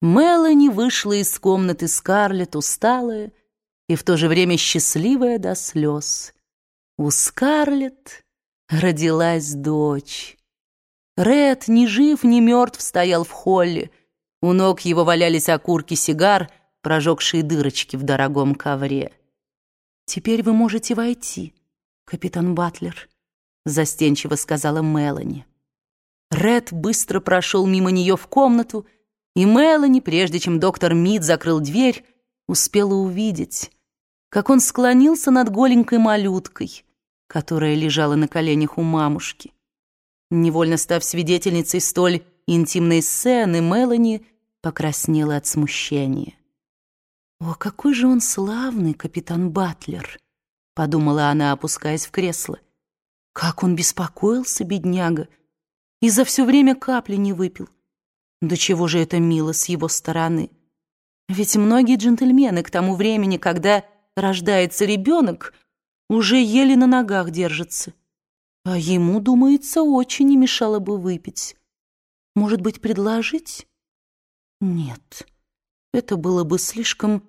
Мелани вышла из комнаты Скарлетт усталая и в то же время счастливая до слез. У Скарлетт родилась дочь. Ред, ни жив, ни мертв, стоял в холле. У ног его валялись окурки сигар, прожегшие дырочки в дорогом ковре. «Теперь вы можете войти, капитан Батлер», — застенчиво сказала Мелани. Ред быстро прошел мимо нее в комнату, и Мелани, прежде чем доктор Мид закрыл дверь, успела увидеть, как он склонился над голенькой малюткой, которая лежала на коленях у мамушки. Невольно став свидетельницей столь интимной сцены, Мелани покраснела от смущения. «О, какой же он славный, капитан Батлер!» — подумала она, опускаясь в кресло. «Как он беспокоился, бедняга, и за все время капли не выпил. До чего же это мило с его стороны? Ведь многие джентльмены к тому времени, когда рождается ребенок, уже еле на ногах держатся. А ему, думается, очень не мешало бы выпить. Может быть, предложить? Нет, это было бы слишком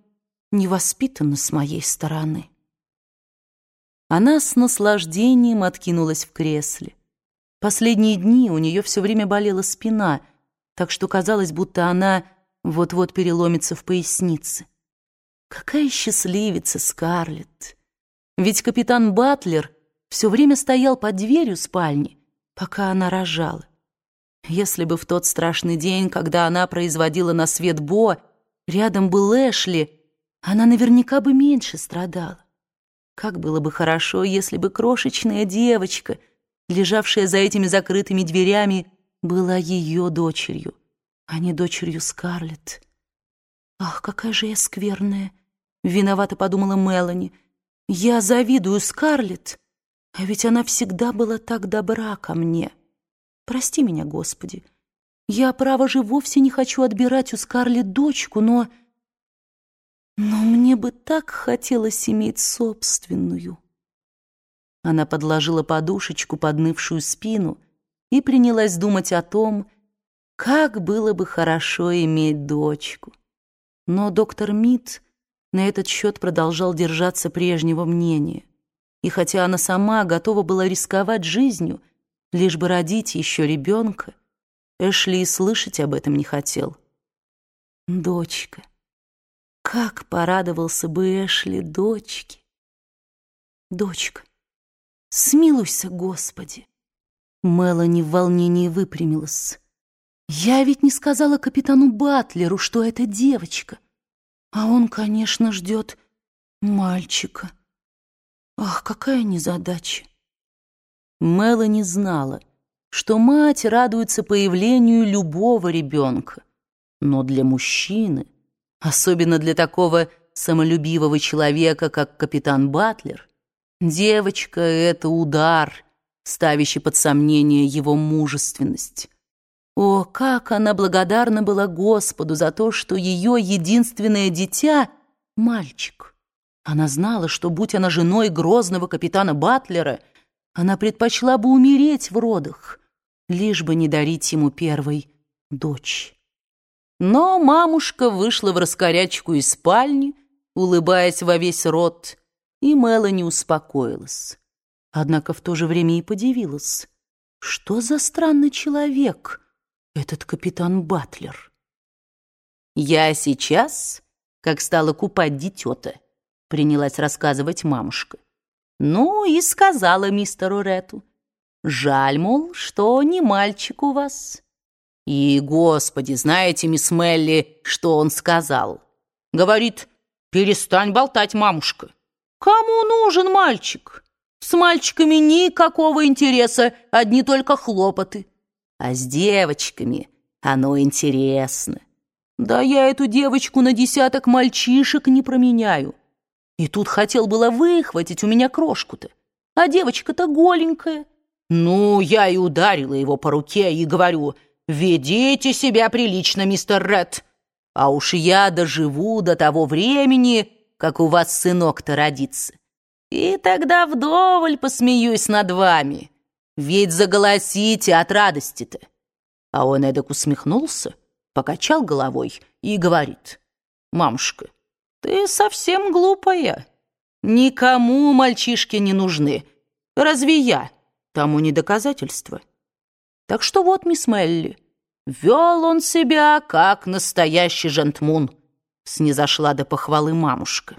невоспитанно с моей стороны. Она с наслаждением откинулась в кресле. Последние дни у нее все время болела спина, так что казалось, будто она вот-вот переломится в пояснице. Какая счастливица Скарлетт! Ведь капитан Батлер все время стоял под дверью спальни, пока она рожала. Если бы в тот страшный день, когда она производила на свет Бо, рядом был Эшли, она наверняка бы меньше страдала. Как было бы хорошо, если бы крошечная девочка, лежавшая за этими закрытыми дверями, была ее дочерью, а не дочерью Скарлетт. «Ах, какая же я скверная!» — виновато подумала Мелани. «Я завидую Скарлетт, а ведь она всегда была так добра ко мне. Прости меня, Господи. Я, право же, вовсе не хочу отбирать у Скарлетт дочку, но... Но мне бы так хотелось иметь собственную». Она подложила подушечку под нывшую спину и принялась думать о том, как было бы хорошо иметь дочку. Но доктор Мид на этот счет продолжал держаться прежнего мнения. И хотя она сама готова была рисковать жизнью, лишь бы родить еще ребенка, Эшли и слышать об этом не хотел. Дочка. Как порадовался бы Эшли дочке. Дочка. Смилуйся, Господи. Мелани в волнении выпрямилась. Я ведь не сказала капитану Батлеру, что это девочка. А он, конечно, ждет мальчика. Ах, какая незадача. Мелани знала, что мать радуется появлению любого ребенка. Но для мужчины, особенно для такого самолюбивого человека, как капитан Батлер, девочка — это удар, ставящий под сомнение его мужественность. О, как она благодарна была Господу за то, что ее единственное дитя — мальчик. Она знала, что, будь она женой грозного капитана Батлера, она предпочла бы умереть в родах, лишь бы не дарить ему первой дочь. Но мамушка вышла в раскорячку из спальни, улыбаясь во весь рот, и Мелани успокоилась. Однако в то же время и подивилась. Что за странный человек этот капитан Батлер? «Я сейчас, как стала купать дитё-то, принялась рассказывать мамушка. Ну и сказала мистеру Рету. Жаль, мол, что не мальчик у вас. И, господи, знаете, мисс Мелли, что он сказал? Говорит, перестань болтать, мамушка. Кому нужен мальчик? С мальчиками никакого интереса, одни только хлопоты. А с девочками оно интересно. Да я эту девочку на десяток мальчишек не променяю. И тут хотел было выхватить у меня крошку-то. А девочка-то голенькая. Ну, я и ударила его по руке и говорю, «Ведите себя прилично, мистер Ред. А уж я доживу до того времени, как у вас сынок-то родится. И тогда вдоволь посмеюсь над вами. Ведь заголосите от радости-то». А он эдак усмехнулся, покачал головой и говорит, «Мамушка, ты совсем глупая. Никому мальчишки не нужны. Разве я? Тому не доказательство. Так что вот, мисс Мелли, вел он себя как настоящий жентмун», снизошла до похвалы мамушка.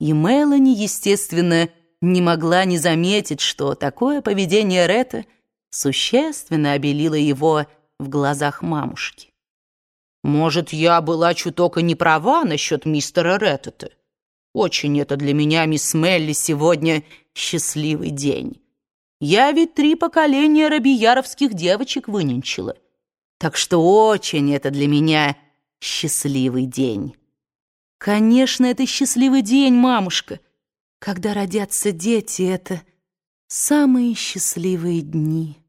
И Мелани, естественно, не могла не заметить, что такое поведение Ретта существенно обелило его в глазах мамушки. «Может, я была чуток и не права насчет мистера Реттета? Очень это для меня, мисс Мелли, сегодня счастливый день. Я ведь три поколения рабияровских девочек выненчила, так что очень это для меня счастливый день». «Конечно, это счастливый день, мамушка!» Когда родятся дети, это самые счастливые дни.